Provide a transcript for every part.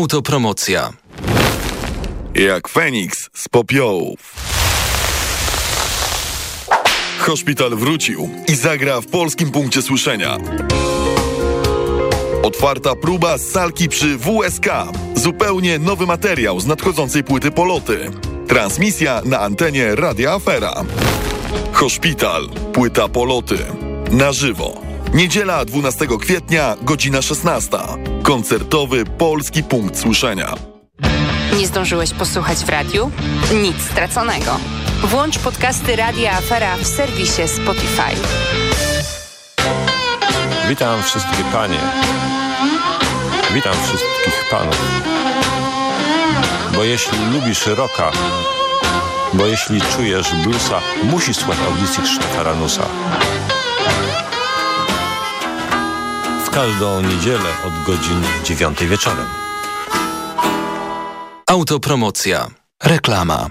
Autopromocja. Jak Feniks z popiołów. Hospital wrócił i zagra w polskim punkcie słyszenia. Otwarta próba z salki przy WSK. Zupełnie nowy materiał z nadchodzącej płyty Poloty. Transmisja na antenie Radia Afera. Hospital. Płyta Poloty. Na żywo. Niedziela 12 kwietnia, godzina 16. Koncertowy Polski Punkt Słyszenia. Nie zdążyłeś posłuchać w radiu? Nic straconego. Włącz podcasty Radia Afera w serwisie Spotify. Witam wszystkie panie. Witam wszystkich panów. Bo jeśli lubisz rocka, bo jeśli czujesz bluesa, musisz słuchać audycji Krzysztofa Ranusa. Każdą niedzielę od godzin 9 wieczorem. Autopromocja. Reklama.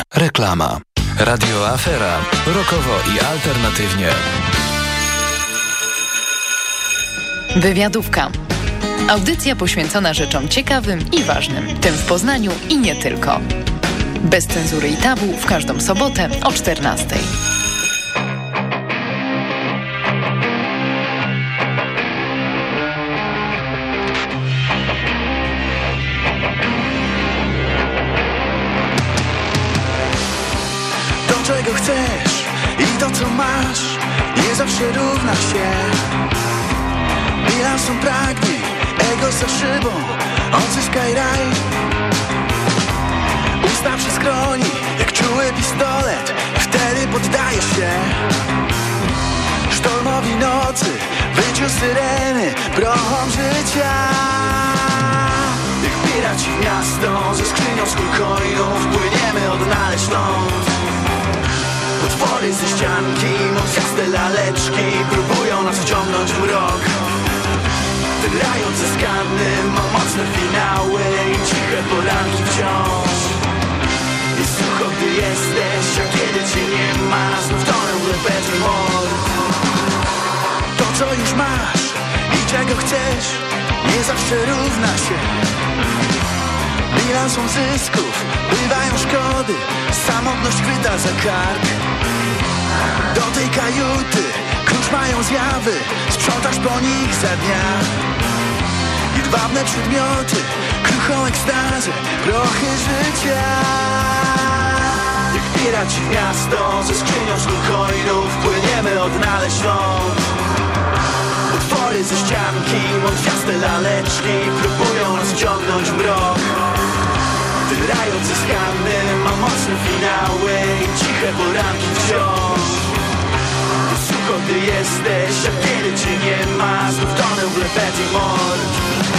Reklama. Radio Afera. Rokowo i alternatywnie. Wywiadówka. Audycja poświęcona rzeczom ciekawym i ważnym, tym w Poznaniu i nie tylko. Bez cenzury i tabu w każdą sobotę o 14. co masz Nie zawsze równa się. Bilansem pragnień, ego za szybą Odzyskaj raj. Usta przy skroni, jak czuły pistolet Wtedy poddajesz się. Sztormowi nocy, wyciu syreny Prochom życia. Jak piraci w miasto Ze skrzynią z coinów Płyniemy odnaleźć ląd Potwory ze ścianki, mąciaste laleczki Próbują nas wciągnąć w mrok. Wygrające skany, ma mocne finały I ciche poranki wciąż. I sucho, gdy jesteś, a kiedy cię nie ma Znów tonę w mord To, co już masz i czego chcesz Nie zawsze równa się Bilansą zysków bywają szkody. Samotność chwyta za kark. Do tej kajuty klucz mają zjawy. Sprzątasz po nich za dnia. Jedwabne przedmioty Kruchą ekstazy Prochy życia. Jak piraci miasto Ze skrzynią z coinów Płyniemy odnaleźć ląd Potwory ze ścianki Mątwiaste laleczki Próbują w mrok Wyrające skany Ma mocne finały I ciche poranki wciąż. Sucho gdy jesteś A kiedy cię nie ma Znów tonę w lepety mord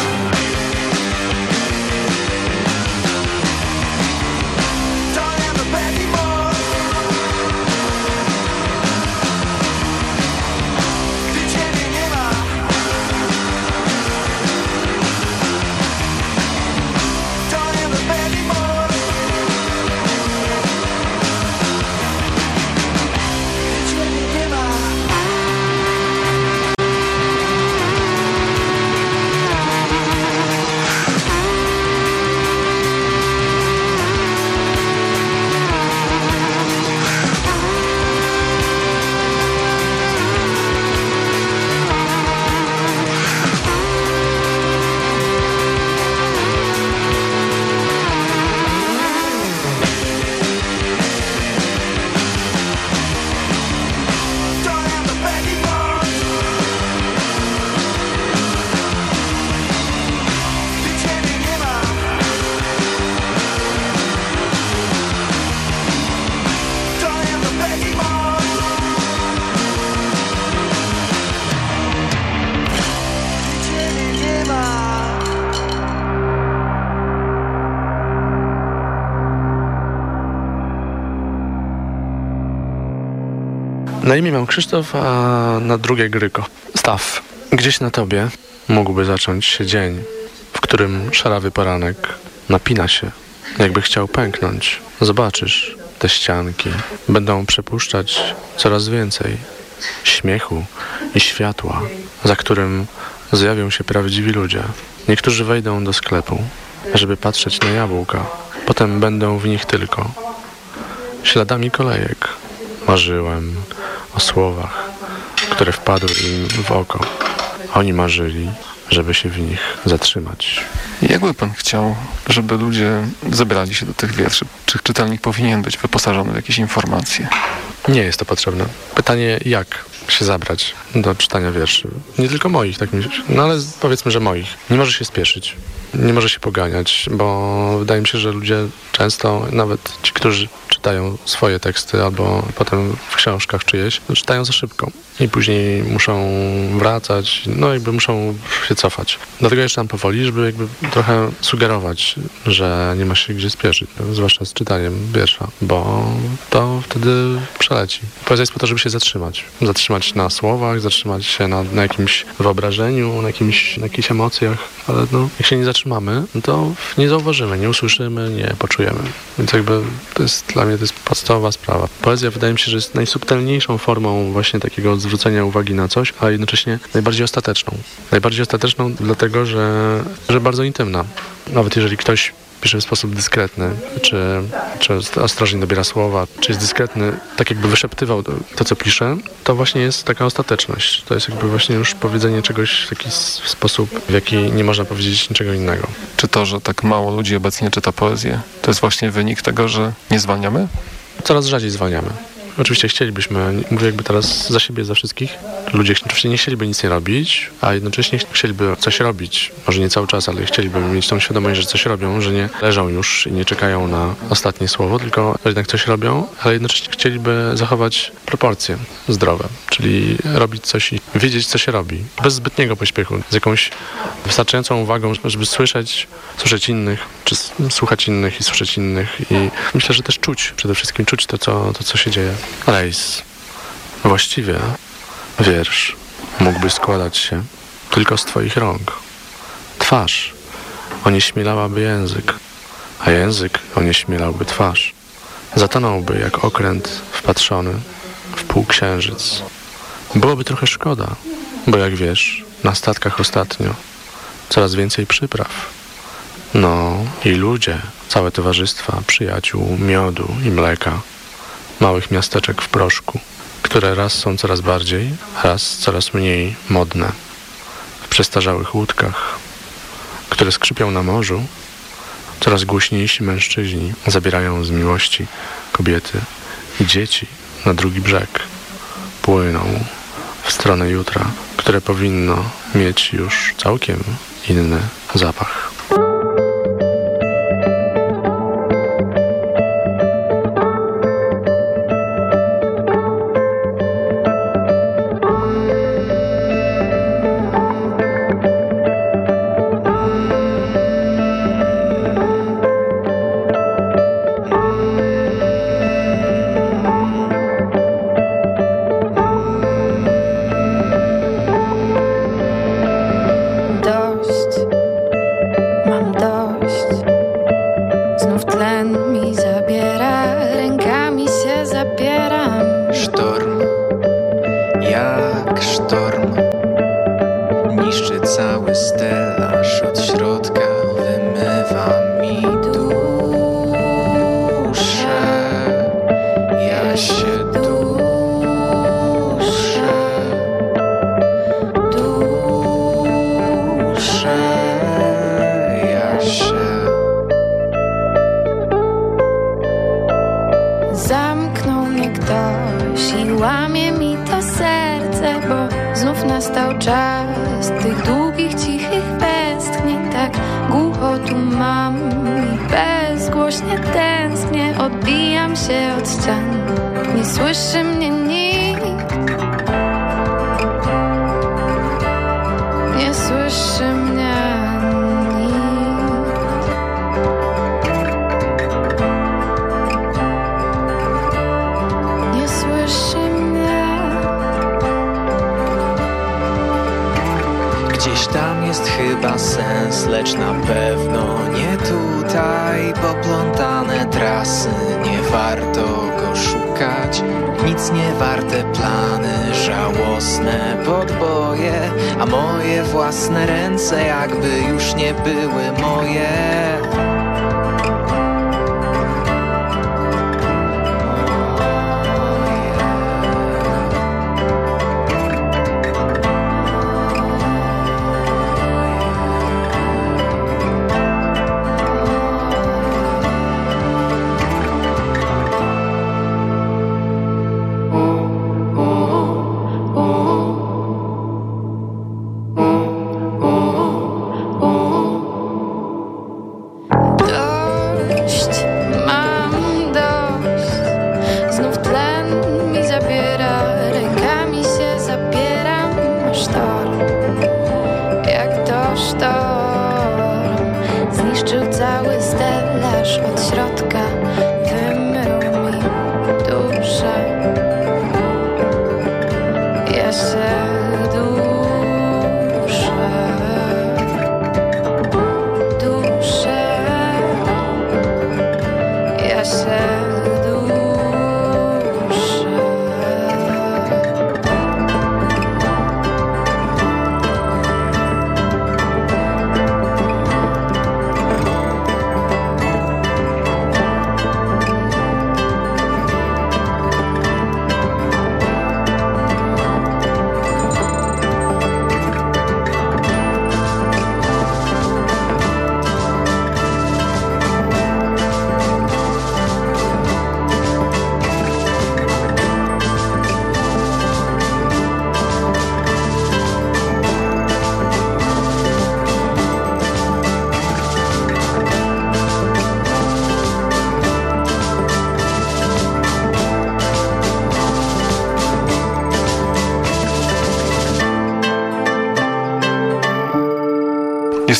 Na imię mam Krzysztof, a na drugie Gryko. Staw, gdzieś na tobie mógłby zacząć się dzień, w którym szarawy poranek napina się, jakby chciał pęknąć. Zobaczysz, te ścianki będą przepuszczać coraz więcej śmiechu i światła, za którym zjawią się prawdziwi ludzie. Niektórzy wejdą do sklepu, żeby patrzeć na jabłka, potem będą w nich tylko śladami kolejek. Marzyłem o słowach, które wpadły im w oko. Oni marzyli, żeby się w nich zatrzymać. Jakby pan chciał, żeby ludzie zebrali się do tych wierszy? Czy czytelnik powinien być wyposażony w jakieś informacje? Nie jest to potrzebne. Pytanie, jak się zabrać do czytania wierszy? Nie tylko moich, tak myślę, no ale powiedzmy, że moich. Nie może się spieszyć, nie może się poganiać, bo wydaje mi się, że ludzie często, nawet ci, którzy czytają swoje teksty albo potem w książkach czyjeś, czytają za szybko i później muszą wracać, no jakby muszą się cofać. Dlatego jeszcze tam powoli, żeby jakby trochę sugerować, że nie ma się gdzie spieszyć, zwłaszcza z czytaniem wiersza, bo to wtedy przeleci. Poezja jest po to, żeby się zatrzymać. Zatrzymać na słowach, zatrzymać się na, na jakimś wyobrażeniu, na, jakimś, na jakichś emocjach, ale no, jak się nie zatrzymamy, no to nie zauważymy, nie usłyszymy, nie poczujemy. Więc jakby to jest dla mnie to jest podstawowa sprawa. Poezja wydaje mi się, że jest najsubtelniejszą formą właśnie takiego zwrócenia uwagi na coś, a jednocześnie najbardziej ostateczną. Najbardziej ostateczną dlatego, że, że bardzo intymna. Nawet jeżeli ktoś pisze w sposób dyskretny, czy, czy ostrożnie dobiera słowa, czy jest dyskretny, tak jakby wyszeptywał to, co pisze, to właśnie jest taka ostateczność. To jest jakby właśnie już powiedzenie czegoś w taki sposób, w jaki nie można powiedzieć niczego innego. Czy to, że tak mało ludzi obecnie czyta poezję, to jest właśnie wynik tego, że nie zwalniamy? Coraz rzadziej zwalniamy. Oczywiście chcielibyśmy, mówię jakby teraz za siebie, za wszystkich. Ludzie oczywiście nie chcieliby nic nie robić, a jednocześnie chcieliby coś robić. Może nie cały czas, ale chcieliby mieć tą świadomość, że coś robią, że nie leżą już i nie czekają na ostatnie słowo, tylko jednak coś robią, ale jednocześnie chcieliby zachować proporcje zdrowe, czyli robić coś i wiedzieć, co się robi. Bez zbytniego pośpiechu, z jakąś wystarczającą uwagą, żeby słyszeć, słyszeć innych, czy słuchać innych i słyszeć innych i myślę, że też czuć, przede wszystkim czuć to, co, to, co się dzieje. Rejs. Właściwie wiersz mógłby składać się tylko z twoich rąk. Twarz onieśmielałaby język, a język onieśmielałby twarz. Zatonąłby jak okręt wpatrzony w półksiężyc. Byłoby trochę szkoda, bo jak wiesz, na statkach ostatnio coraz więcej przypraw. No i ludzie, całe towarzystwa, przyjaciół, miodu i mleka małych miasteczek w proszku, które raz są coraz bardziej, raz coraz mniej modne. W przestarzałych łódkach, które skrzypią na morzu, coraz głośniejsi mężczyźni zabierają z miłości kobiety i dzieci na drugi brzeg. Płyną w stronę jutra, które powinno mieć już całkiem inny zapach. A moje własne ręce jakby już nie były moje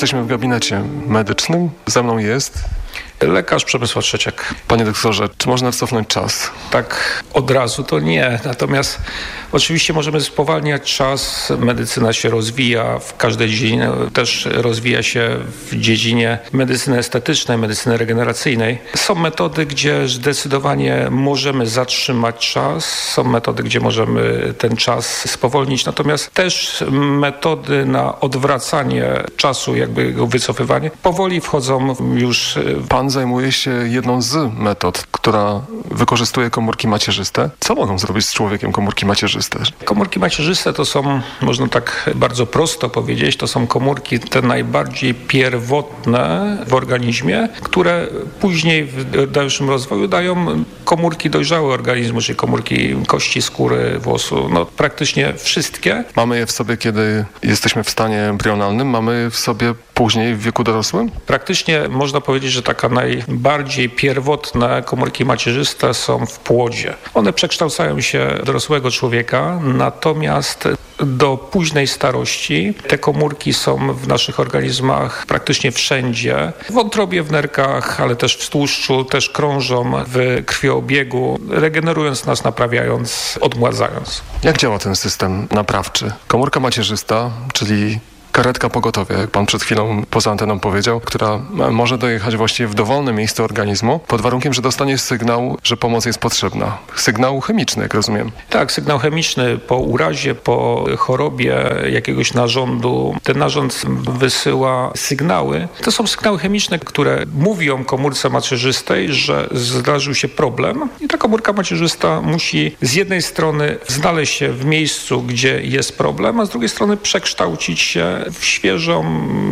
Jesteśmy w gabinecie medycznym. Ze mną jest Lekarz Przemysław Trzeciak. Panie doktorze, czy można cofnąć czas? Tak od razu to nie. Natomiast oczywiście możemy spowalniać czas. Medycyna się rozwija w każdej dziedzinie. Też rozwija się w dziedzinie medycyny estetycznej, medycyny regeneracyjnej. Są metody, gdzie zdecydowanie możemy zatrzymać czas. Są metody, gdzie możemy ten czas spowolnić. Natomiast też metody na odwracanie czasu, jakby go wycofywanie, powoli wchodzą już. Pan zajmuje się jedną z metod, która wykorzystuje komórki macierzyste. Co mogą zrobić z człowiekiem komórki macierzyste? Komórki macierzyste to są, można tak bardzo prosto powiedzieć, to są komórki te najbardziej pierwotne w organizmie, które później w dalszym rozwoju dają komórki dojrzałe organizmu, czyli komórki kości, skóry, włosu, no praktycznie wszystkie. Mamy je w sobie, kiedy jesteśmy w stanie embrionalnym, mamy w sobie później w wieku dorosłym? Praktycznie można powiedzieć, że taka najbardziej pierwotne komórki macierzyste są w płodzie. One przekształcają się dorosłego człowieka, natomiast do późnej starości te komórki są w naszych organizmach praktycznie wszędzie. W wątrobie, w nerkach, ale też w tłuszczu, też krążą w krwiobiegu, regenerując nas, naprawiając, odmładzając. Jak działa ten system naprawczy? Komórka macierzysta, czyli karetka pogotowia, jak pan przed chwilą poza anteną powiedział, która może dojechać właściwie w dowolne miejsce organizmu, pod warunkiem, że dostanie sygnał, że pomoc jest potrzebna. Sygnał chemiczny, jak rozumiem. Tak, sygnał chemiczny po urazie, po chorobie jakiegoś narządu. Ten narząd wysyła sygnały. To są sygnały chemiczne, które mówią komórce macierzystej, że zdarzył się problem i ta komórka macierzysta musi z jednej strony znaleźć się w miejscu, gdzie jest problem, a z drugiej strony przekształcić się w świeżą,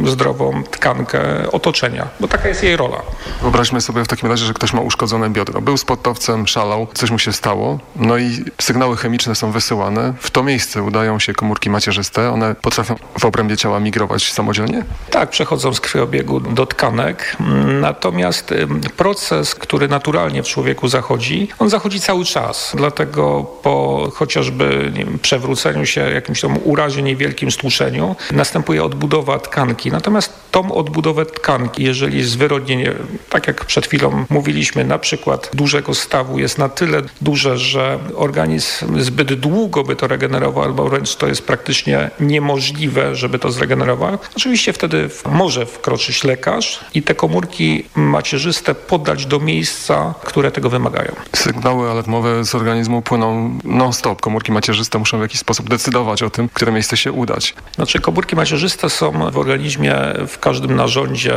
zdrową tkankę otoczenia, bo taka jest jej rola. Wyobraźmy sobie w takim razie, że ktoś ma uszkodzone biodro. Był sportowcem, szalał, coś mu się stało, no i sygnały chemiczne są wysyłane. W to miejsce udają się komórki macierzyste. One potrafią w obrębie ciała migrować samodzielnie? Tak, przechodzą z krwiobiegu do tkanek. Natomiast proces, który naturalnie w człowieku zachodzi, on zachodzi cały czas. Dlatego po chociażby wiem, przewróceniu się, jakimś tam urazie, niewielkim stłuczeniu, następuje następuje odbudowa tkanki. Natomiast tą odbudowę tkanki, jeżeli zwyrodnienie, tak jak przed chwilą mówiliśmy, na przykład dużego stawu jest na tyle duże, że organizm zbyt długo by to regenerował, albo wręcz to jest praktycznie niemożliwe, żeby to zregenerować, oczywiście wtedy może wkroczyć lekarz i te komórki macierzyste podać do miejsca, które tego wymagają. Sygnały alarmowe z organizmu płyną non-stop. Komórki macierzyste muszą w jakiś sposób decydować o tym, które miejsce się udać. Znaczy komórki macierzyste są w organizmie w każdym narządzie.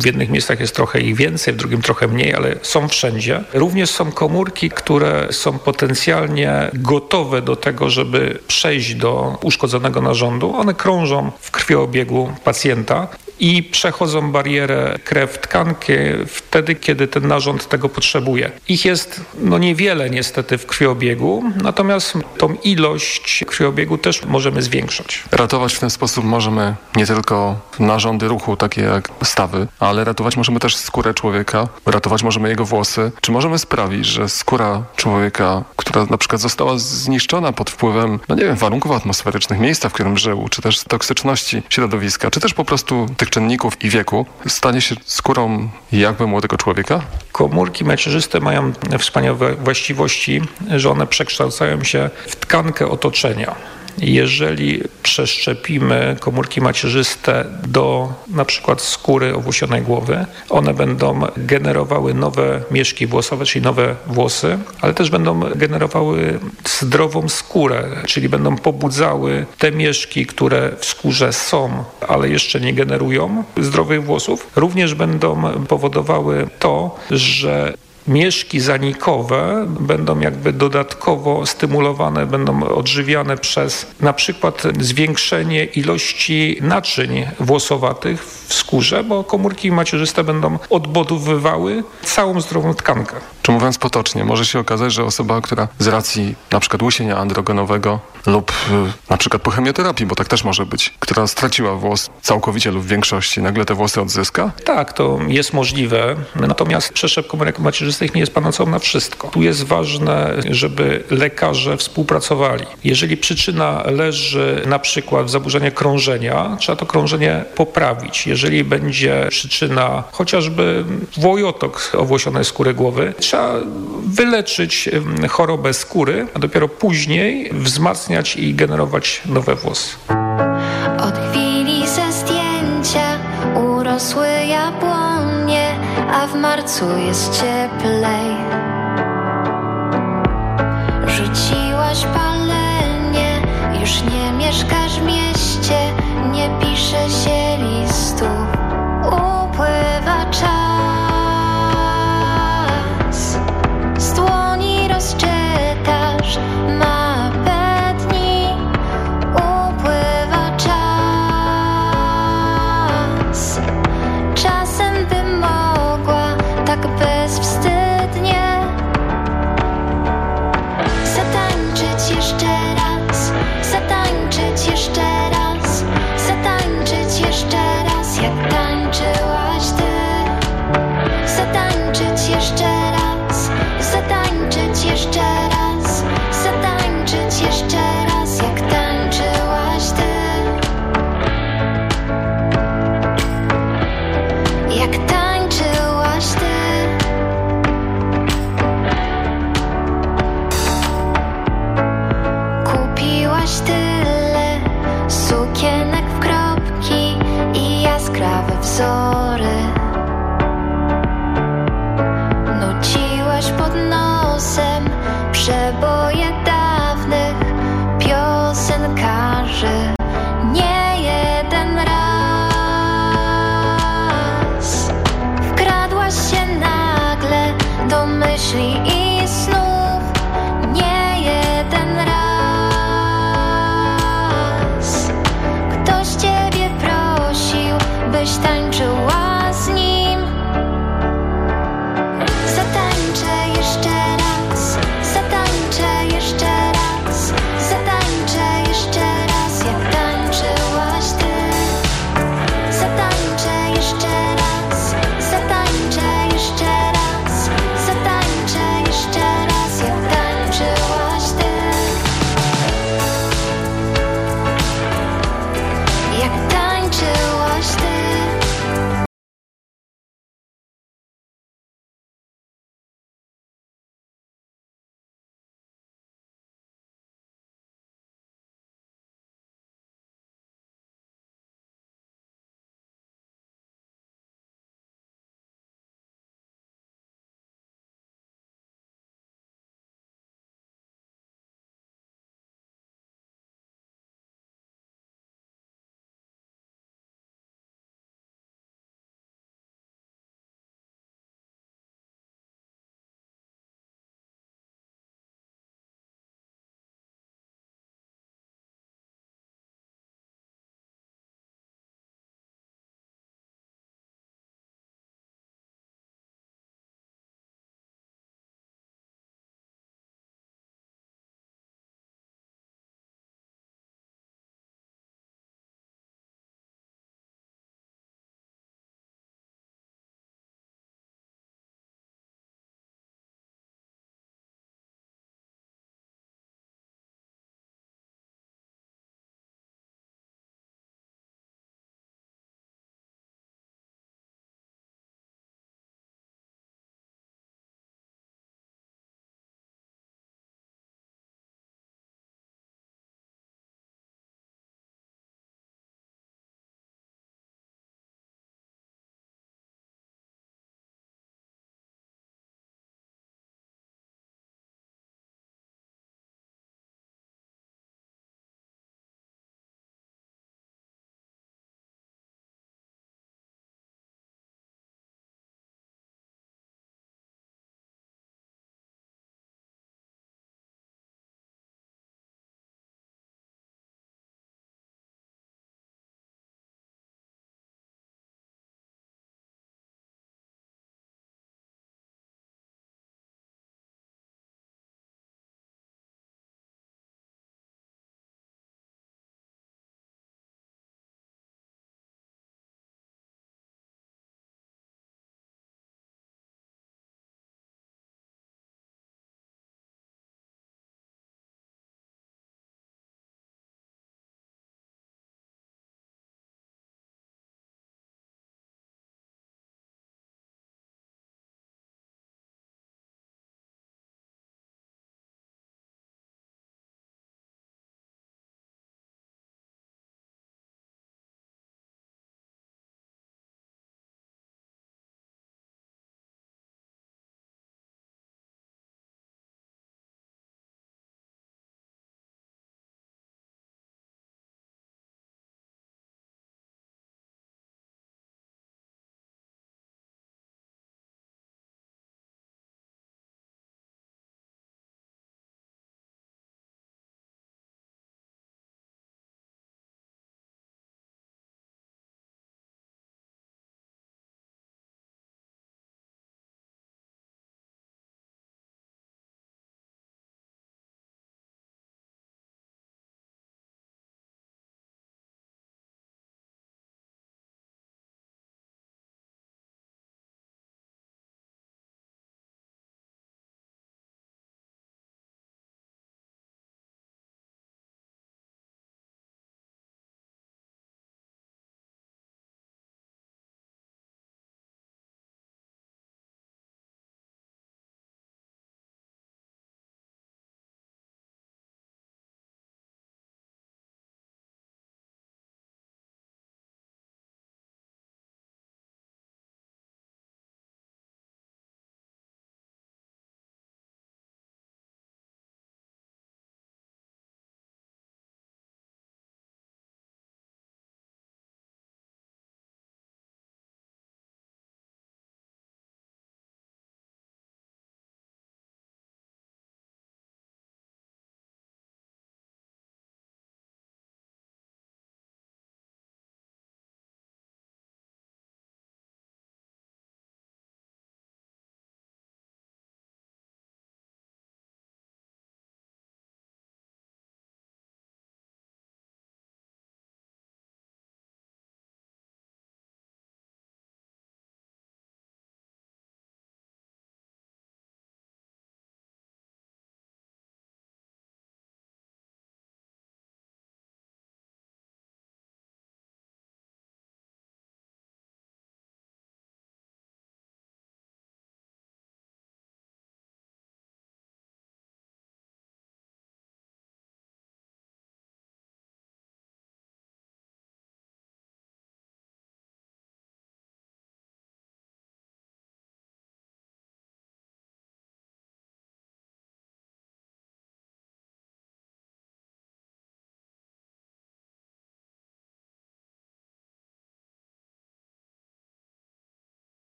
W jednych miejscach jest trochę ich więcej, w drugim trochę mniej, ale są wszędzie. Również są komórki, które są potencjalnie gotowe do tego, żeby przejść do uszkodzonego narządu. One krążą w krwiobiegu pacjenta i przechodzą barierę krew-tkanki wtedy, kiedy ten narząd tego potrzebuje. Ich jest no niewiele niestety w krwiobiegu, natomiast tą ilość krwiobiegu też możemy zwiększać. Ratować w ten sposób możemy nie tylko narządy ruchu, takie jak stawy, ale ratować możemy też skórę człowieka, ratować możemy jego włosy. Czy możemy sprawić, że skóra człowieka, która na przykład została zniszczona pod wpływem, no nie wiem, warunków atmosferycznych, miejsca, w którym żył, czy też toksyczności środowiska, czy też po prostu tych czynników i wieku, stanie się skórą jakby młodego człowieka? Komórki macierzyste mają wspaniałe właściwości, że one przekształcają się w tkankę otoczenia. Jeżeli przeszczepimy komórki macierzyste do na przykład skóry owłosionej głowy, one będą generowały nowe mieszki włosowe, czyli nowe włosy, ale też będą generowały zdrową skórę, czyli będą pobudzały te mieszki, które w skórze są, ale jeszcze nie generują zdrowych włosów. Również będą powodowały to, że mieszki zanikowe będą jakby dodatkowo stymulowane, będą odżywiane przez na przykład zwiększenie ilości naczyń włosowatych w skórze, bo komórki macierzyste będą odbudowywały całą zdrową tkankę. Czy mówiąc potocznie, może się okazać, że osoba, która z racji na przykład łysienia androgenowego lub y, na przykład po chemioterapii, bo tak też może być, która straciła włos całkowicie lub w większości, nagle te włosy odzyska? Tak, to jest możliwe. Natomiast przeszczep komórek macierzystych nie jest panaceum na wszystko. Tu jest ważne, żeby lekarze współpracowali. Jeżeli przyczyna leży na przykład w zaburzeniu krążenia, trzeba to krążenie poprawić. Jeżeli będzie przyczyna chociażby włojotok owłosionej skóry głowy, trzeba wyleczyć chorobę skóry, a dopiero później wzmacniać i generować nowe włosy. Od chwili ze zdjęcia urosły jabłonie, a w marcu jest cieplej. Rzuciłaś palenie, już nie mieszkasz w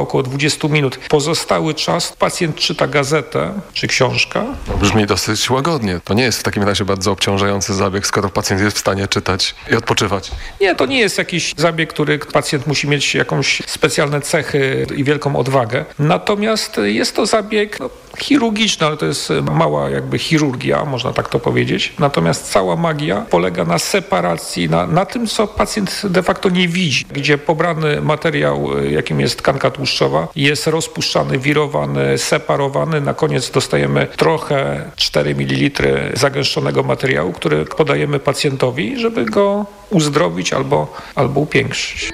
około 20 minut. Pozostały czas pacjent czyta gazetę czy książkę. Brzmi dosyć łagodnie. To nie jest w takim razie bardzo obciążający zabieg, skoro pacjent jest w stanie czytać i odpoczywać. Nie, to nie jest jakiś zabieg, który pacjent musi mieć jakąś specjalne cechy i wielką odwagę. Natomiast jest to zabieg no, chirurgiczny, ale to jest mała jakby chirurgia, można tak to powiedzieć. Natomiast cała magia polega na separacji, na, na tym, co pacjent de facto nie widzi, gdzie pobrany materiał, jakim jest tkanka tłuszczowa, jest rozpuszczany, wirowany, separowany. Na koniec dostajemy trochę 4 ml zagęszczonego materiału, który podajemy pacjentowi, żeby go uzdrowić albo, albo upiększyć.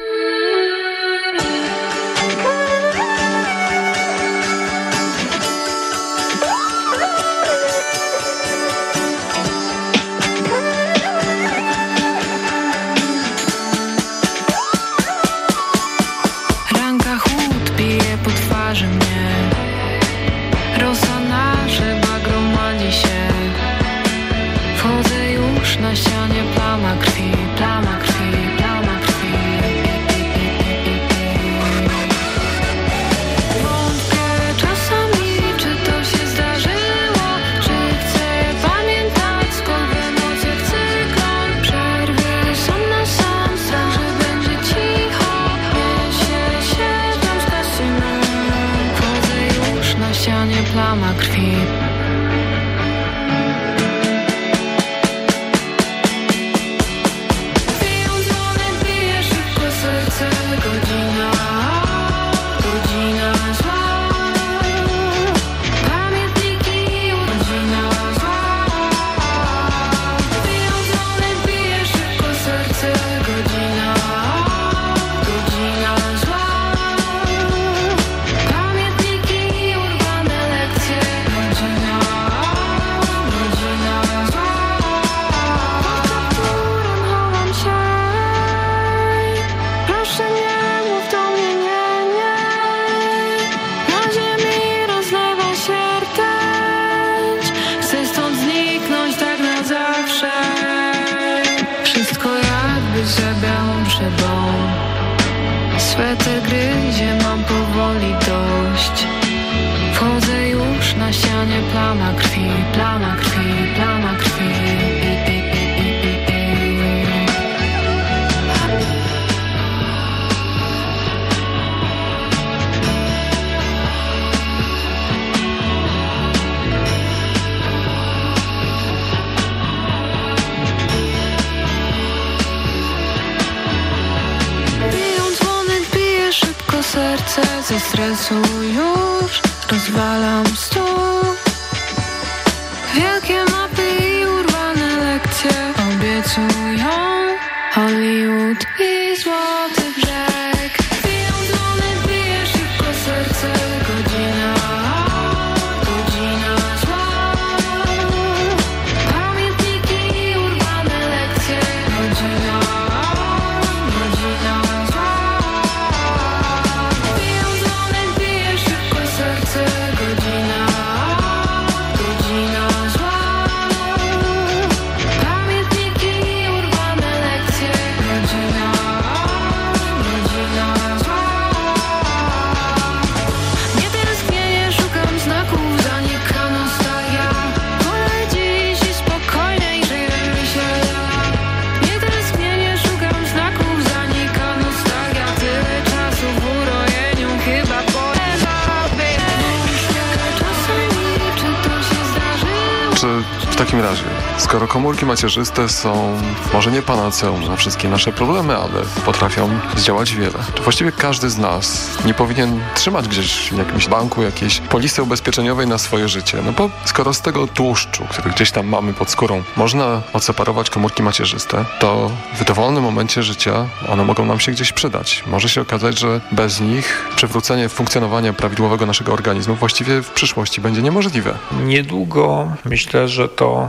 Skoro komórki macierzyste są może nie panaceum na wszystkie nasze problemy, ale potrafią zdziałać wiele, właściwie każdy z nas nie powinien trzymać gdzieś w jakimś banku jakiejś polisy ubezpieczeniowej na swoje życie. No bo skoro z tego tłuszczu, który gdzieś tam mamy pod skórą, można odseparować komórki macierzyste, to w dowolnym momencie życia one mogą nam się gdzieś przydać. Może się okazać, że bez nich przywrócenie funkcjonowania prawidłowego naszego organizmu właściwie w przyszłości będzie niemożliwe. Niedługo myślę, że to to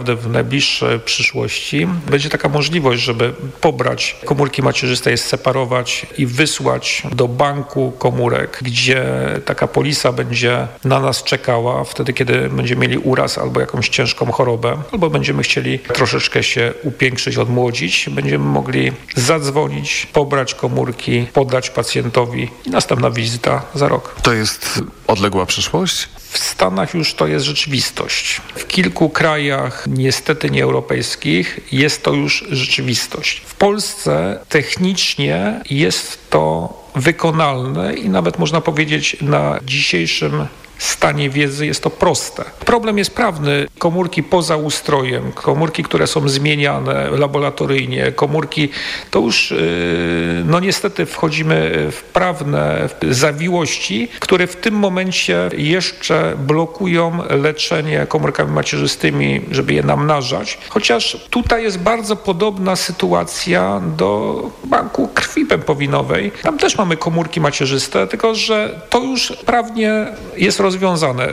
naprawdę w najbliższej przyszłości będzie taka możliwość, żeby pobrać komórki macierzyste, je separować i wysłać do banku komórek, gdzie taka polisa będzie na nas czekała wtedy, kiedy będziemy mieli uraz albo jakąś ciężką chorobę, albo będziemy chcieli troszeczkę się upiększyć, odmłodzić. Będziemy mogli zadzwonić, pobrać komórki, podać pacjentowi i następna wizyta za rok. To jest odległa przyszłość? W Stanach już to jest rzeczywistość. W kilku krajach, niestety nieeuropejskich, jest to już rzeczywistość. W Polsce technicznie jest to wykonalne i nawet można powiedzieć na dzisiejszym stanie wiedzy jest to proste. Problem jest prawny. Komórki poza ustrojem, komórki, które są zmieniane laboratoryjnie, komórki, to już yy, no niestety wchodzimy w prawne zawiłości, które w tym momencie jeszcze blokują leczenie komórkami macierzystymi, żeby je namnażać. Chociaż tutaj jest bardzo podobna sytuacja do banku krwi pępowinowej. Tam też mamy komórki macierzyste, tylko że to już prawnie jest rozwiązane rozwiązane.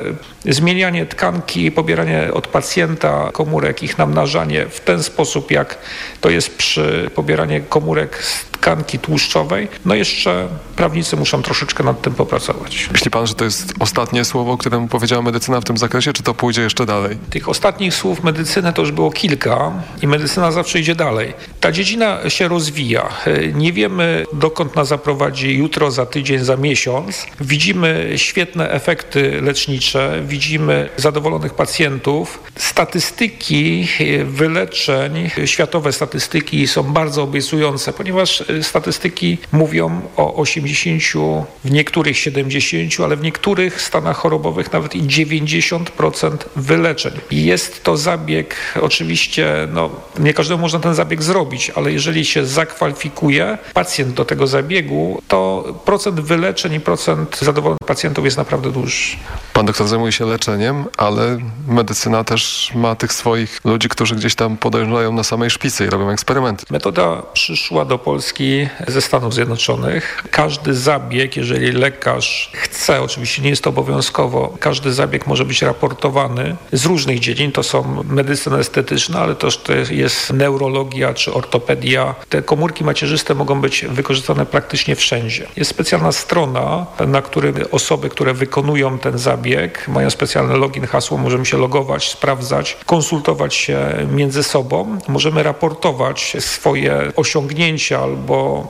Zmienianie tkanki, pobieranie od pacjenta komórek, ich namnażanie w ten sposób, jak to jest przy pobieraniu komórek z tkanki tłuszczowej, no jeszcze prawnicy muszą troszeczkę nad tym popracować. Myśli pan, że to jest ostatnie słowo, które powiedziała medycyna w tym zakresie, czy to pójdzie jeszcze dalej? Tych ostatnich słów medycyny to już było kilka i medycyna zawsze idzie dalej. Ta dziedzina się rozwija. Nie wiemy, dokąd nas zaprowadzi jutro, za tydzień, za miesiąc. Widzimy świetne efekty lecznicze, widzimy zadowolonych pacjentów. Statystyki wyleczeń, światowe statystyki są bardzo obiecujące, ponieważ statystyki mówią o 80, w niektórych 70, ale w niektórych stanach chorobowych nawet i 90% wyleczeń. I jest to zabieg, oczywiście, no, nie każdemu można ten zabieg zrobić, ale jeżeli się zakwalifikuje pacjent do tego zabiegu, to procent wyleczeń i procent zadowolonych pacjentów jest naprawdę duży. Pan doktor zajmuje się leczeniem, ale medycyna też ma tych swoich ludzi, którzy gdzieś tam podejrzewają na samej szpicy i robią eksperymenty. Metoda przyszła do Polski ze Stanów Zjednoczonych. Każdy zabieg, jeżeli lekarz chce, oczywiście nie jest to obowiązkowo, każdy zabieg może być raportowany z różnych dziedzin. To są medycyna estetyczna, ale też to jest neurologia czy ortopedia. Te komórki macierzyste mogą być wykorzystane praktycznie wszędzie. Jest specjalna strona, na której osoby, które wykonują ten zabieg, mają specjalny login, hasło, możemy się logować, sprawdzać, konsultować się między sobą. Możemy raportować swoje osiągnięcia albo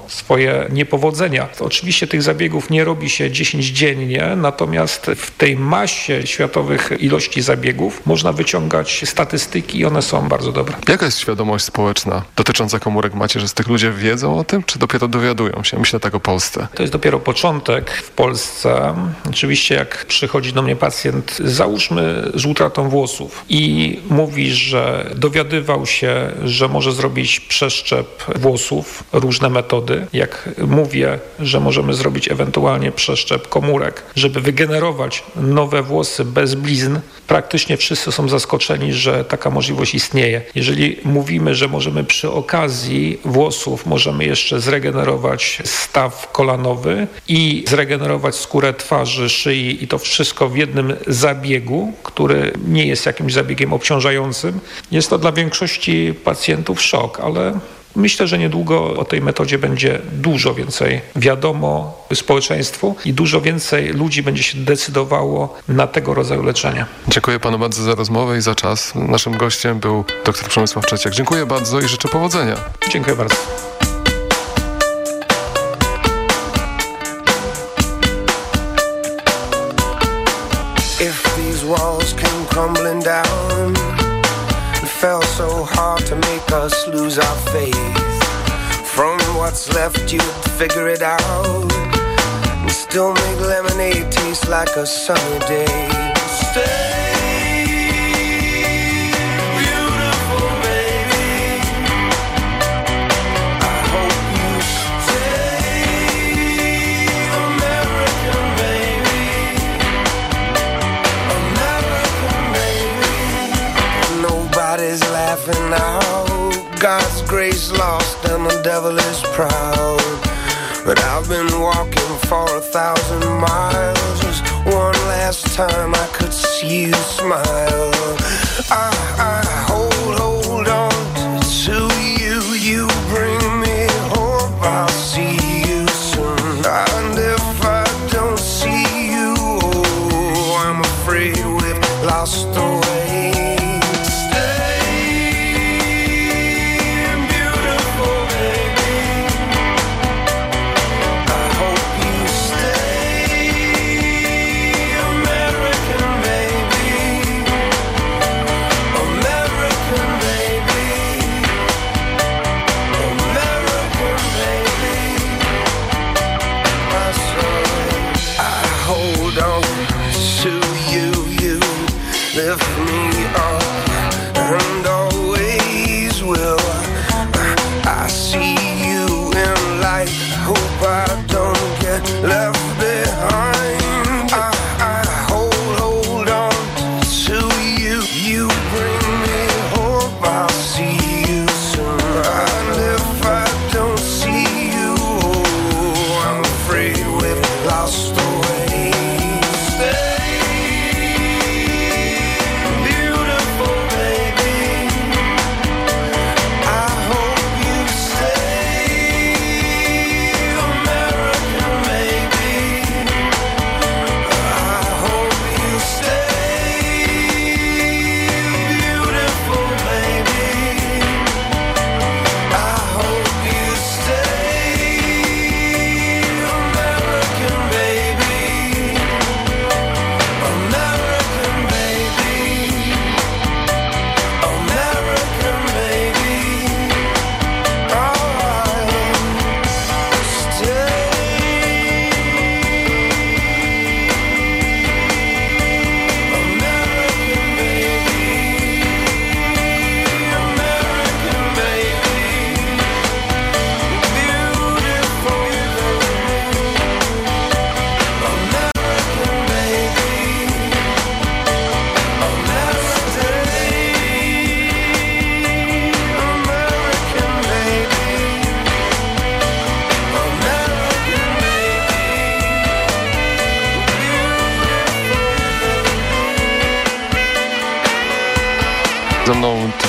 swoje niepowodzenia. Oczywiście tych zabiegów nie robi się 10 dziennie, natomiast w tej masie światowych ilości zabiegów można wyciągać statystyki i one są bardzo dobre. Jaka jest świadomość społeczna dotycząca komórek macierzystych? Ludzie wiedzą o tym, czy dopiero dowiadują się? Myślę tak o Polsce. To jest dopiero początek w Polsce. Oczywiście jak przychodzi do mnie pacjent, załóżmy z utratą włosów i mówi, że dowiadywał się, że może zrobić przeszczep włosów, różne metody. Jak mówię, że możemy zrobić ewentualnie przeszczep komórek, żeby wygenerować nowe włosy bez blizn, praktycznie wszyscy są zaskoczeni, że taka możliwość istnieje. Jeżeli mówimy, że możemy przy okazji włosów możemy jeszcze zregenerować staw kolanowy i zregenerować skórę twarzy, szyi i to wszystko w jednym zabiegu, który nie jest jakimś zabiegiem obciążającym, jest to dla większości pacjentów szok, ale Myślę, że niedługo o tej metodzie będzie dużo więcej wiadomo społeczeństwu i dużo więcej ludzi będzie się decydowało na tego rodzaju leczenie. Dziękuję panu bardzo za rozmowę i za czas. Naszym gościem był dr Przemysław Trzeciak. Dziękuję bardzo i życzę powodzenia. Dziękuję bardzo. If these walls came crumbling down fell so hard to make us lose our faith. From what's left you'd figure it out. And still make lemonade taste like a sunny day laughing now God's grace lost and the devil is proud But I've been walking for a thousand miles. Just one last time I could see you smile.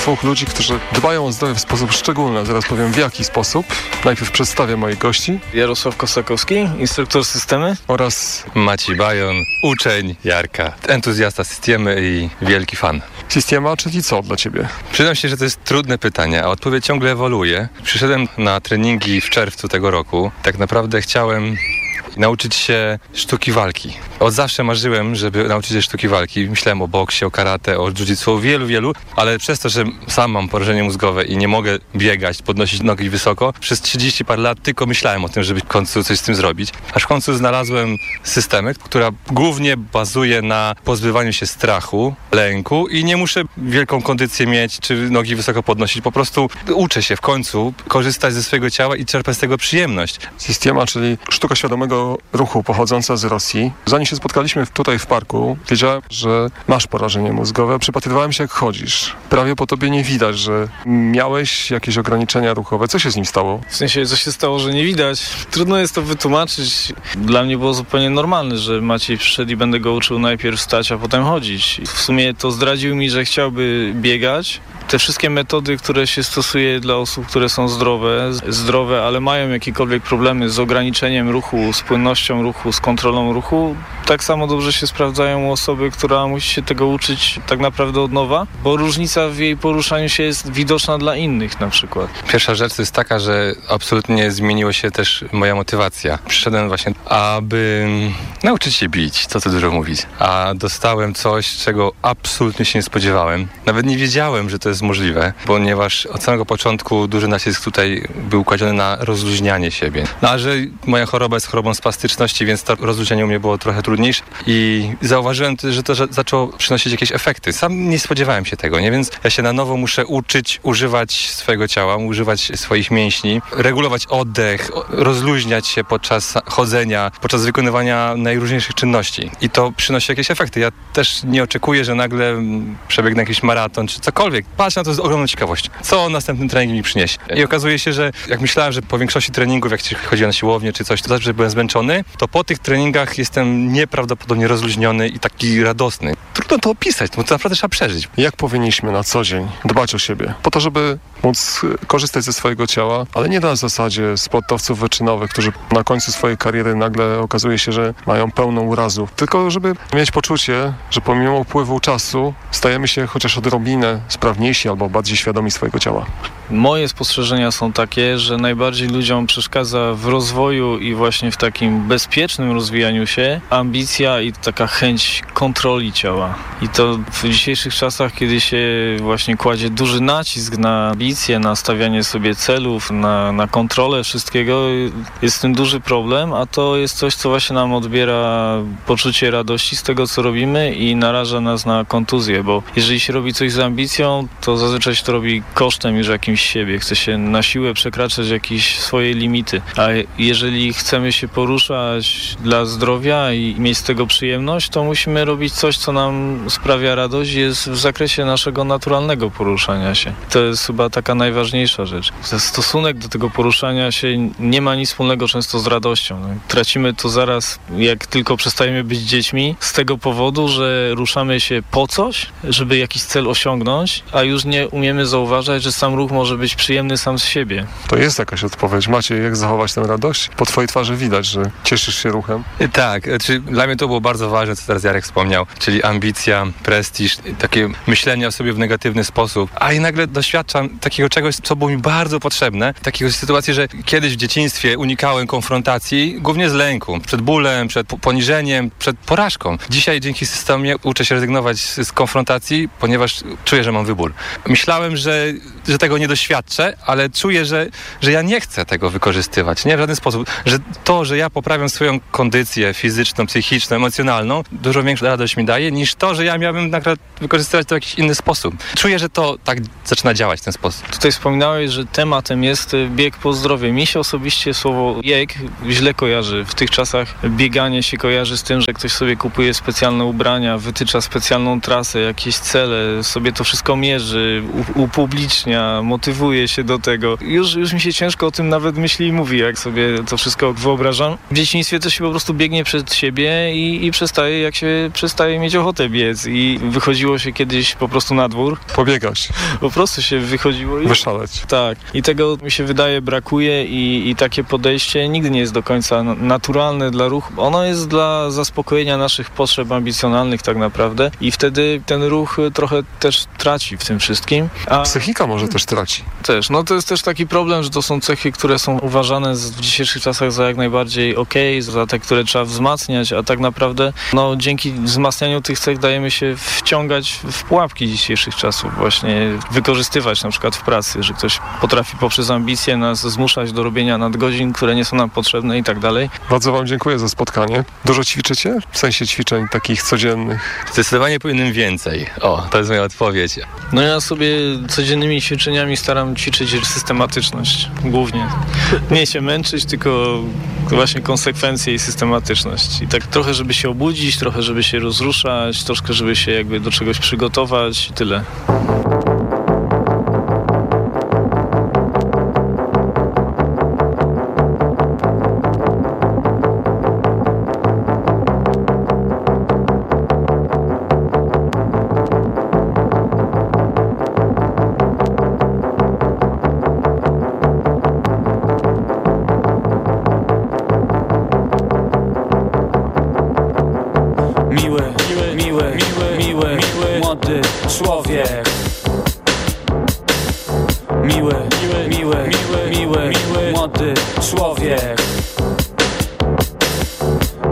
Dwóch ludzi, którzy dbają o zdrowie w sposób szczególny. Zaraz powiem w jaki sposób. Najpierw przedstawię moich gości. Jarosław Kosakowski, instruktor systemy. Oraz Maciej Bajon, uczeń Jarka, entuzjasta systemy i wielki fan. Systema, czyli co dla ciebie? Przyznam się, że to jest trudne pytanie, a odpowiedź ciągle ewoluuje. Przyszedłem na treningi w czerwcu tego roku. Tak naprawdę chciałem nauczyć się sztuki walki. Od zawsze marzyłem, żeby nauczyć się sztuki walki. Myślałem o boksie, o karate, o jiu-jitsu, o wielu, wielu, ale przez to, że sam mam porażenie mózgowe i nie mogę biegać, podnosić nogi wysoko, przez 30 parę lat tylko myślałem o tym, żeby w końcu coś z tym zrobić. Aż w końcu znalazłem systemę, która głównie bazuje na pozbywaniu się strachu, lęku i nie muszę wielką kondycję mieć, czy nogi wysoko podnosić. Po prostu uczę się w końcu korzystać ze swojego ciała i czerpać z tego przyjemność. Systema, czyli sztuka świadomego ruchu pochodząca z Rosji. Zanim się spotkaliśmy tutaj w parku, wiedziałem, że masz porażenie mózgowe. Przypatrywałem się, jak chodzisz. Prawie po tobie nie widać, że miałeś jakieś ograniczenia ruchowe. Co się z nim stało? W sensie, co się stało, że nie widać. Trudno jest to wytłumaczyć. Dla mnie było zupełnie normalne, że Maciej przyszedł i będę go uczył najpierw stać, a potem chodzić. W sumie to zdradził mi, że chciałby biegać. Te wszystkie metody, które się stosuje dla osób, które są zdrowe, zdrowe, ale mają jakiekolwiek problemy z ograniczeniem ruchu, z płynnością ruchu, z kontrolą ruchu, tak samo dobrze się sprawdzają u osoby, która musi się tego uczyć tak naprawdę od nowa, bo różnica w jej poruszaniu się jest widoczna dla innych na przykład. Pierwsza rzecz jest taka, że absolutnie zmieniła się też moja motywacja. Przyszedłem właśnie, aby nauczyć się bić, co tu dużo mówić. A dostałem coś, czego absolutnie się nie spodziewałem. Nawet nie wiedziałem, że to jest możliwe, ponieważ od samego początku duży nacisk tutaj był kładziony na rozluźnianie siebie. No, a że moja choroba jest chorobą spastyczności, więc to rozluźnienie u mnie było trochę trudniejsze i zauważyłem, że to zaczęło przynosić jakieś efekty. Sam nie spodziewałem się tego, nie? Więc ja się na nowo muszę uczyć używać swojego ciała, używać swoich mięśni, regulować oddech, rozluźniać się podczas chodzenia, podczas wykonywania najróżniejszych czynności. I to przynosi jakieś efekty. Ja też nie oczekuję, że nagle mm, przebiegnę jakiś maraton czy cokolwiek. Patrz na to z ogromną ciekawością. Co następny trening mi przyniesie? I okazuje się, że jak myślałem, że po większości treningów, jak chodziłem na siłownię czy coś, to zawsze byłem zmęczony, to po tych treningach jestem nieprawdopodobnie rozluźniony i taki radosny. Trudno to opisać, bo to naprawdę trzeba przeżyć. Jak powinniśmy na co dzień dbać o siebie? Po to, żeby móc korzystać ze swojego ciała, ale nie na zasadzie sportowców wyczynowych, którzy na końcu swojej kariery nagle okazuje się, że mają pełną urazów. Tylko żeby mieć poczucie, że pomimo upływu czasu stajemy się chociaż odrobinę sprawniejsi albo bardziej świadomi swojego ciała. Moje spostrzeżenia są takie, że najbardziej ludziom przeszkadza w rozwoju i właśnie w takim bezpiecznym rozwijaniu się ambicja i taka chęć kontroli ciała. I to w dzisiejszych czasach, kiedy się właśnie kładzie duży nacisk na ambicje, na stawianie sobie celów, na, na kontrolę wszystkiego, jest z tym duży problem, a to jest coś, co właśnie nam odbiera poczucie radości z tego, co robimy i naraża nas na kontuzję, bo jeżeli się robi coś z ambicją, to zazwyczaj się to robi kosztem już jakimś siebie. Chce się na siłę przekraczać jakieś swoje limity. A jeżeli chcemy się poruszać dla zdrowia i mieć z tego przyjemność, to musimy robić coś, co nam sprawia radość, jest w zakresie naszego naturalnego poruszania się. To jest chyba taka najważniejsza rzecz. Stosunek do tego poruszania się nie ma nic wspólnego często z radością. No, Tracimy to zaraz, jak tylko przestajemy być dziećmi, z tego powodu, że ruszamy się po coś, żeby jakiś cel osiągnąć, a już nie umiemy zauważać, że sam ruch może być przyjemny sam z siebie. To jest jakaś odpowiedź. Macie, jak zachować tę radość? Po twojej twarzy widać, że cieszysz się ruchem. Tak, znaczy dla mnie to było bardzo ważne, co teraz Jarek wspomniał, czyli ambicja, prestiż, takie myślenie o sobie w negatywny sposób, a i nagle doświadczam takiego czegoś, co było mi bardzo potrzebne, takiego sytuacji, że kiedyś w dzieciństwie unikałem konfrontacji, głównie z lęku, przed bólem, przed po- poniżeniem, przed porażką. Dzisiaj dzięki systemie uczę się rezygnować z, konfrontacji, ponieważ czuję, że mam wybór. Myślałem, że, że tego nie doświadczę, ale czuję, że, że ja nie chcę tego wykorzystywać, nie w żaden sposób, że to, że ja poprawiam swoją kondycję fizyczną, psychiczną, emocjonalną, dużo większą radość mi daje, niż to, że ja miałbym wykorzystywać to w jakiś inny sposób. Czuję, że to tak zaczyna działać w ten sposób. Tutaj wspominałeś, że tematem jest y, bieg po zdrowie. Mi się osobiście słowo bieg źle kojarzy. W tych czasach bieganie się kojarzy z tym, że ktoś sobie kupuje specjalne ubrania, wytycza specjalną trasę, jakieś cele, sobie to wszystko mierzy, upublicznia, motywuje się do tego. Już, już mi się ciężko o tym nawet myśli i mówi, jak sobie to wszystko wyobrażam. W dzieciństwie to się po prostu biegnie przed siebie i, i przestaje, jak się przestaje mieć ochotę biec i wychodziło się kiedyś po prostu na dwór. Pobiegać. Po prostu się wychodziło i... Wyszaleć. Tak. I tego mi się wydaje brakuje i, i takie podejście nigdy nie jest do końca na- naturalne dla ruchu. Ono jest dla zaspokojenia naszych potrzeb ambicjonalnych tak naprawdę i wtedy ten ruch trochę też traci w tym wszystkim. A Psychika może też traci. Też, no to jest też taki problem, że to są cechy, które są uważane w dzisiejszych czasach za jak najbardziej okej, za te, które trzeba wzmacniać, a tak naprawdę no dzięki wzmacnianiu tych cech dajemy się wciągać w pułapki dzisiejszych czasów, właśnie wykorzystywać na przykład w pracy, że ktoś potrafi poprzez ambicje nas zmuszać do robienia nadgodzin, które nie są nam potrzebne i tak dalej. Bardzo Wam dziękuję za spotkanie. Dużo ćwiczycie? W sensie ćwiczeń takich codziennych. Zdecydowanie powinienem więcej. O, to jest moja odpowiedź. No ja sobie codziennymi ćwiczeniami staram ćwiczyć systematyczność, głównie. Nie się męczyć, tylko właśnie konsekwencje i systematyczność. I tak trochę, żeby się obudzić, trochę, żeby się rozruszać, troszkę, żeby się jakby do czegoś przygotować i tyle. Miły, miły, miły, miły, miły, młody człowiek.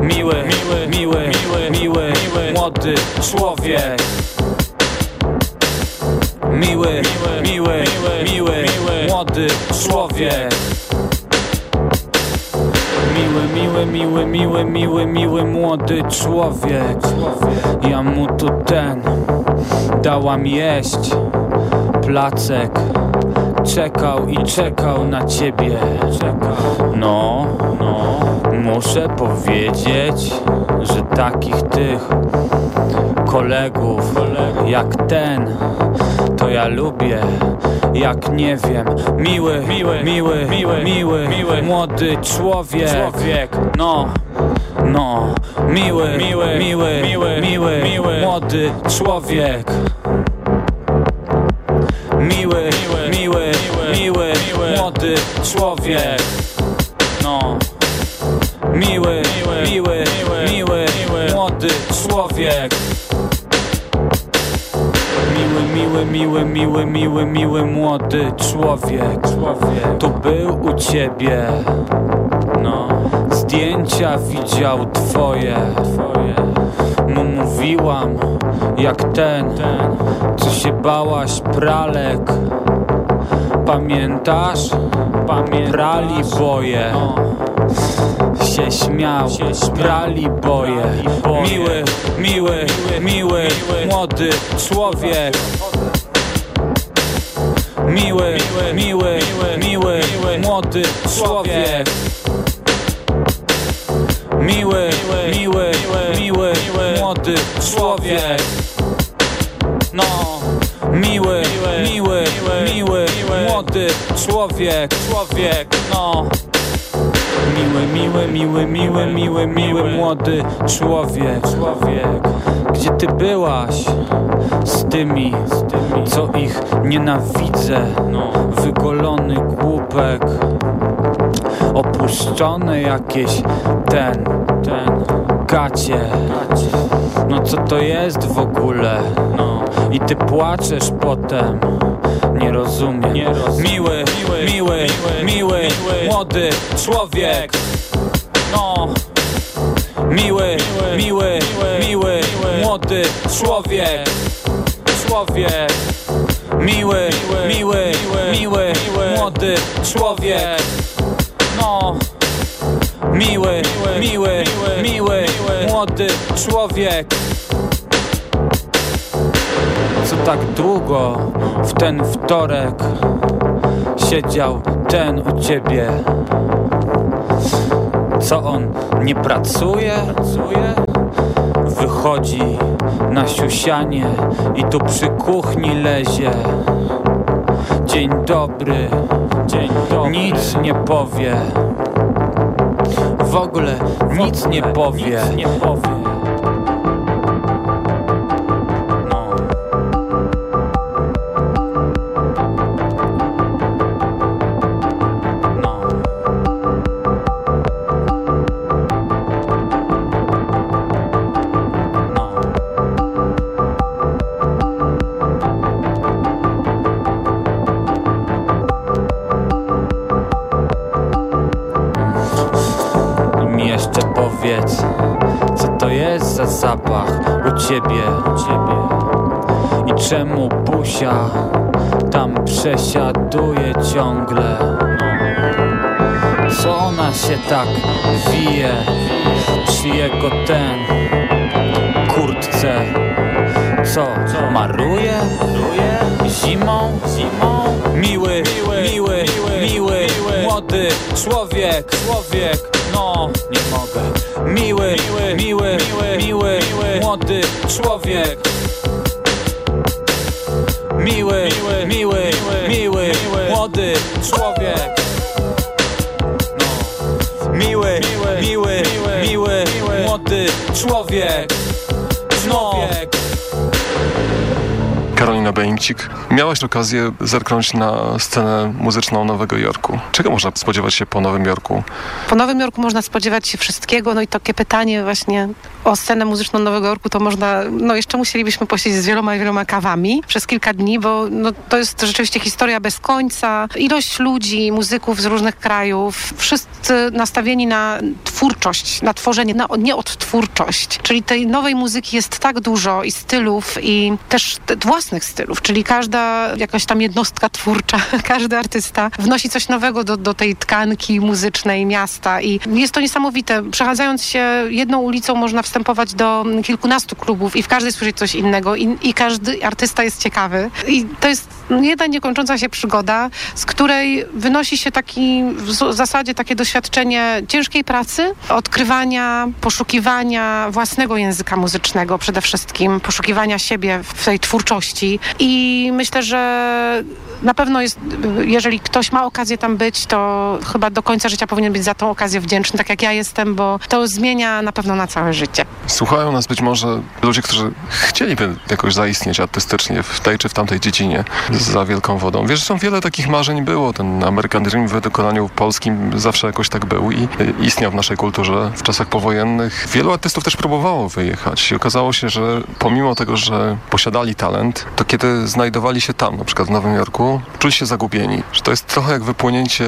Miły, miły, miły, miły, miły, młody człowiek. Miły, miły, miły, miły, młody człowiek. Miły, miły, miły, miły, miły młody człowiek Ja mu tu ten dałam jeść Placek czekał i czekał na ciebie No, no, muszę powiedzieć, że takich tych kolegów jak ten to ja lubię jak nie wiem. Miły, miły, miły, miły, miły, miły młody człowiek, człowiek. no no, miły, miły, miły, miły, miły, miły młody człowiek człowiek. No. Miły, miły, miły, miły młody człowiek. Miły, miły, miły, miły, miły, miły młody człowiek. Tu był u ciebie. No. Zdjęcia widział twoje. Mu mówiłam jak ten. Co się bałaś pralek Pamiętasz? Pamiętasz? Prali boje. Się śmiał, prali boje. Miły, miły, miły, młody człowiek. Miły, miły, miły, młody człowiek. Miły, miły, miły, młody człowiek. No. Miły, miły, miły, młody człowiek, człowiek, no. Miły, miły, miły, miły, miły, miły młody człowiek, człowiek. Gdzie ty byłaś? Z tymi, co ich nienawidzę. Wygolony głupek. Opuszczone jakieś ten, ten gacie No co to jest w ogóle? No i ty płaczesz potem. Nie rozumiem. nie rozumiem. Miły, miły, miły, miły, młody człowiek. No. Miły, miły, miły, młody człowiek. Człowiek. Miły, miły, miły, młody człowiek. No Miły, miły, miły, młody człowiek. Co tak długo w ten wtorek Siedział ten u ciebie? Co on nie pracuje? Wychodzi na siusianie i tu przy kuchni lezie. Dzień dobry, dzień dobry. Nic nie powie W ogóle nic nie powie zapach u ciebie, ciebie I czemu busia tam przesiaduje ciągle no. Co ona się tak wije Przy jego ten kurtce Co, maruje? Zimą? Zimą? Miły, miły, miły, młody człowiek, człowiek, no nie mogę Miły, miły, miły, młody człowiek Miły, miły, miły, młody człowiek No Miły, miły, miły, młody człowiek Człowiek Karolina Beimcik, miałaś okazję zerknąć na scenę muzyczną Nowego Jorku. Czego można spodziewać się po Nowym Jorku? Po Nowym Jorku można spodziewać się wszystkiego, no i takie pytanie właśnie o scenę muzyczną Nowego Jorku to można, no jeszcze musielibyśmy posiedzieć z wieloma wieloma kawami przez kilka dni, bo no, to jest rzeczywiście historia bez końca. Ilość ludzi, muzyków z różnych krajów, wszyscy nastawieni na twórczość, na tworzenie, na nie odtwórczość. Czyli tej nowej muzyki jest tak dużo i stylów i też te- własnych stylów, czyli każda jakaś tam jednostka twórcza, każdy artysta wnosi coś nowego do, do tej tkanki muzycznej miasta i jest to niesamowite. Przechadzając się jedną ulicą można wstępować do kilkunastu klubów i w każdej słyszeć coś innego i, i każdy artysta jest ciekawy. I to jest jedna niekończąca się przygoda, z której wynosi się taki w zasadzie takie doświadczenie ciężkiej pracy, odkrywania, poszukiwania własnego języka muzycznego przede wszystkim, poszukiwania siebie w tej twórczości i myślę, że na pewno jest, jeżeli ktoś ma okazję tam być, to chyba do końca życia powinien być za tą okazję wdzięczny, tak jak ja jestem, bo to zmienia na pewno na całe życie. Słuchają nas być może ludzie, którzy chcieliby jakoś zaistnieć artystycznie w tej czy w tamtej dziedzinie za wielką wodą. Wiesz, są wiele takich marzeń było. Ten American Dream w wykonaniu polskim zawsze jakoś tak był i istniał w naszej kulturze w czasach powojennych. Wielu artystów też próbowało wyjechać i okazało się, że pomimo tego, że posiadali talent, to kiedy znajdowali się tam, na przykład w Nowym Jorku, czuli się zagubieni. Że to jest trochę jak wypłynięcie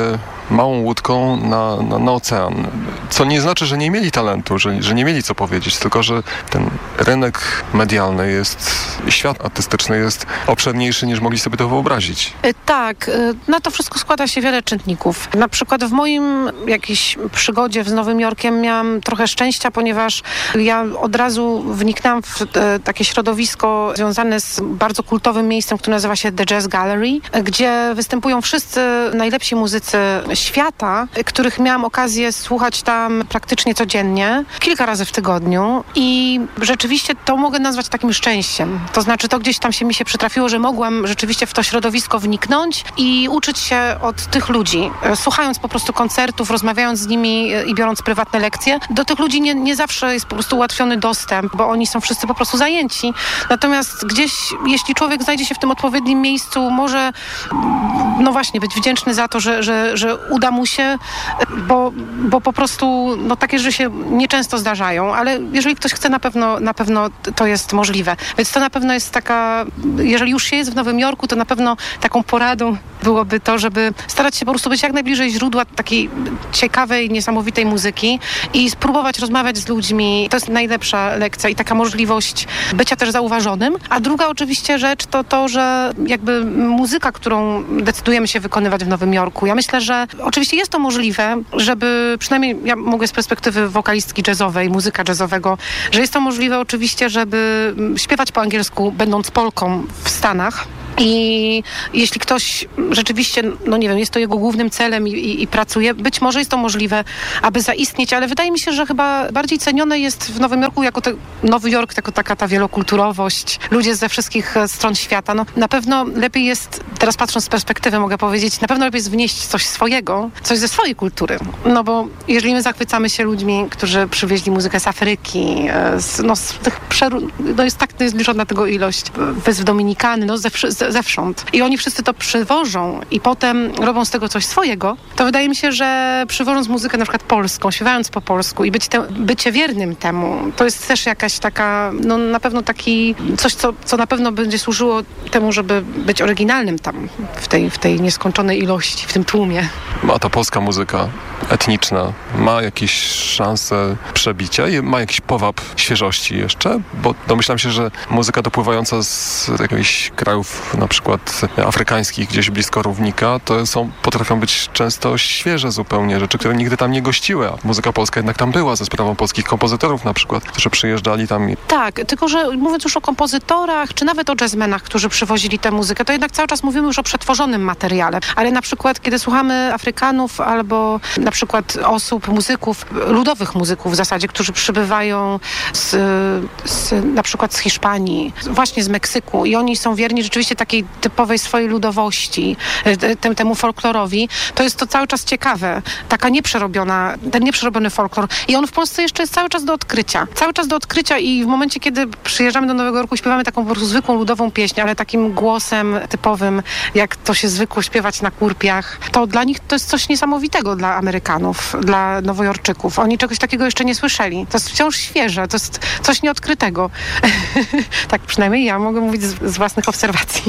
małą łódką na, na, na ocean. Co nie znaczy, że nie mieli talentu, że, że nie mieli co powiedzieć, tylko że ten rynek medialny jest, świat artystyczny jest obszerniejszy niż mogli sobie to wyobrazić. Y, Tak, y, na to wszystko składa się wiele czynników. Na przykład w moim jakiejś przygodzie z Nowym Jorkiem miałam trochę szczęścia, ponieważ ja od razu wniknęłam w e, takie środowisko związane z bardzo kultowym miejscem, które nazywa się The Jazz Gallery, gdzie występują wszyscy najlepsi muzycy świata, których miałam okazję słuchać tam praktycznie codziennie, kilka razy w tygodniu i rzeczywiście to mogę nazwać takim szczęściem. To znaczy to gdzieś tam się mi się przytrafiło, że mogłam rzeczywiście w to środowisko wniknąć i uczyć się od tych ludzi, słuchając po prostu koncertów, rozmawiając z nimi e, i biorąc prywatne lekcje. Do tych ludzi nie, nie zawsze jest po prostu ułatwiony dostęp, bo oni są wszyscy po prostu zajęci. Natomiast gdzieś, jeśli człowiek znajdzie się w tym odpowiednim miejscu, może no właśnie, być wdzięczny za to, że, że, że uda mu się, bo, bo po prostu no, takie rzeczy się nieczęsto zdarzają, ale jeżeli ktoś chce, na pewno, na pewno to jest możliwe. Więc to na pewno jest taka, jeżeli już się jest w Nowym Jorku, to na pewno taką poradą byłoby to, żeby starać się po prostu być jak najbliżej źródła takiej ciekawej, niesamowitej muzyki i spróbować rozmawiać z ludźmi. To jest najlepsza lekcja i taka możliwość bycia też zauważonym. A druga oczywiście rzecz to to, że jakby muzyka, którą decydujemy się wykonywać w Nowym Jorku. Ja myślę, że oczywiście jest to możliwe, żeby przynajmniej ja mówię z perspektywy wokalistki jazzowej, muzyka jazzowego, że jest to możliwe oczywiście, żeby śpiewać po angielsku, będąc Polką w Stanach. I jeśli ktoś rzeczywiście, no nie wiem, jest to jego głównym celem i, i, i pracuje, być może jest to możliwe, aby zaistnieć, ale wydaje mi się, że chyba bardziej cenione jest w Nowym Jorku jako te, Nowy Jork, jako taka ta wielokulturowość, ludzie ze wszystkich e, stron świata. No, na pewno lepiej jest, teraz patrząc z perspektywy mogę powiedzieć, na pewno lepiej jest wnieść coś swojego, coś ze swojej kultury. No bo jeżeli my zachwycamy się ludźmi, którzy przywieźli muzykę z Afryki, e, z, no, z tych przeru- no jest tak niezliczona tego ilość, wysp Dominikany, no ze, ze, zewsząd. I oni wszyscy to przywożą i potem robią z tego coś swojego, to wydaje mi się, że przywożąc muzykę na przykład polską, śpiewając po polsku i być te, bycie wiernym temu, to jest też jakaś taka, no na pewno taki, coś, co, co na pewno będzie służyło temu, żeby być oryginalnym tam, w tej, w tej nieskończonej ilości, w tym tłumie. Ma ta polska muzyka etniczna, ma jakieś szanse przebicia i ma jakiś powab świeżości jeszcze, bo domyślam się, że muzyka dopływająca z jakichś krajów na przykład afrykańskich, gdzieś blisko równika, to są, potrafią być często świeże zupełnie, rzeczy, które nigdy tam nie gościły, a muzyka polska jednak tam była ze sprawą polskich kompozytorów na przykład, którzy przyjeżdżali tam Tak, tylko że mówiąc już o kompozytorach, czy nawet o jazzmenach, którzy przywozili tę muzykę, to jednak cały czas mówimy już o przetworzonym materiale. Ale na przykład, kiedy słuchamy Afrykanów albo na przykład osób, muzyków, ludowych muzyków w zasadzie, którzy przybywają z, z, na przykład z Hiszpanii, właśnie z Meksyku i oni są wierni rzeczywiście takiej typowej swojej ludowości, e, tem, temu folklorowi, to jest to cały czas ciekawe. Taka nieprzerobiona, ten nieprzerobiony folklor. I on w Polsce jeszcze jest cały czas do odkrycia. Cały czas do odkrycia i w momencie, kiedy przyjeżdżamy do Nowego Jorku, śpiewamy taką po prostu zwykłą ludową pieśń, ale takim głosem typowym, jak to się zwykło śpiewać na kurpiach, to dla nich to jest coś niesamowitego dla Amerykanów, dla Nowojorczyków. Oni czegoś takiego jeszcze nie słyszeli. To jest wciąż świeże, to jest coś nieodkrytego. tak przynajmniej ja mogę mówić z, z własnych obserwacji.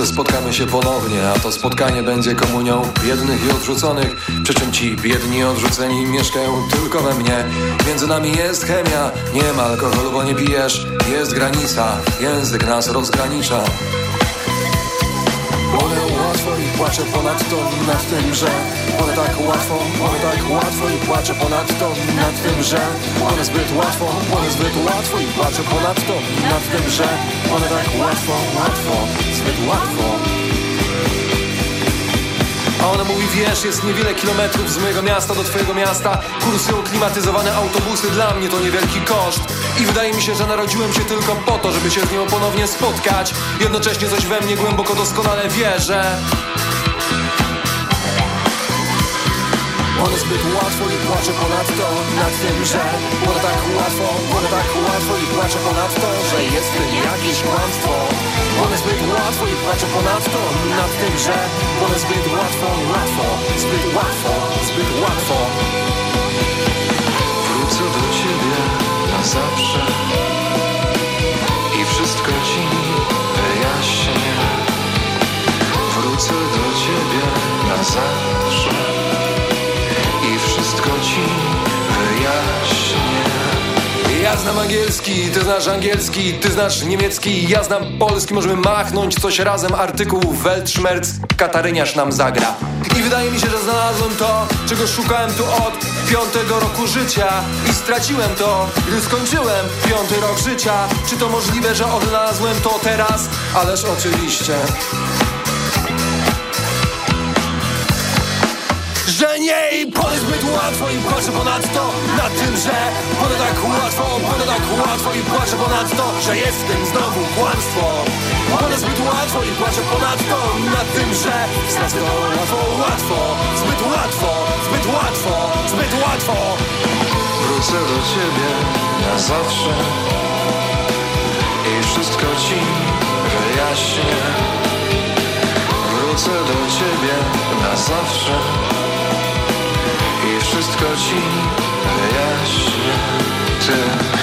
wkrótce spotkamy się ponownie, a to spotkanie będzie komunią biednych i odrzuconych, przy czym ci biedni i odrzuceni mieszkają tylko we mnie. Między nami jest chemia, nie ma alkoholu, bo nie pijesz, jest granica, język nas rozgranicza. I płaczę ponadto nad tym, że One tak łatwo, one tak łatwo i płaczę ponadto nad tym, że One zbyt łatwo, one zbyt łatwo i płaczę ponadto nad tym, że One tak łatwo, łatwo, zbyt łatwo ona mówi, wiesz, jest niewiele kilometrów z mojego miasta do twojego miasta. Kursują klimatyzowane autobusy, dla mnie to niewielki koszt. I wydaje mi się, że narodziłem się tylko po to, żeby się z nią ponownie spotkać. Jednocześnie coś we mnie głęboko doskonale wie, że One zbyt łatwo i płaczę ponadto. Nad tym, że One tak łatwo, one tak łatwo i płaczę ponadto, że jest w tym jakieś kłamstwo. One zbyt łatwo i płaczę ponadto. Nad tym, że One zbyt łatwo, łatwo, zbyt łatwo, zbyt łatwo. Wrócę do ciebie na zawsze. I wszystko ci wyjaśnię. Wrócę do ciebie na zawsze wszystko ci wyjaśnię. Ja znam angielski, ty znasz angielski, ty znasz niemiecki, ja znam polski, możemy machnąć coś razem, artykuł Weltschmerz, Kataryniarz nam zagra. I wydaje mi się, że znalazłem to, czego szukałem tu od piątego roku życia i straciłem to, gdy skończyłem piąty rok życia. Czy to możliwe, że odnalazłem to teraz? Ależ oczywiście. Że nie i pole zbyt łatwo i płaczę ponadto nad tym, że pole tak łatwo, pole tak łatwo i płaczę ponadto, że jest w tym znowu kłamstwo. Pole zbyt łatwo i płaczę ponadto nad tym, że stracę to łatwo, łatwo, zbyt łatwo, zbyt łatwo, zbyt łatwo. Wrócę do ciebie na zawsze i wszystko ci wyjaśnię. Wrócę do ciebie na zawsze i wszystko ci wyjaśnię. Ty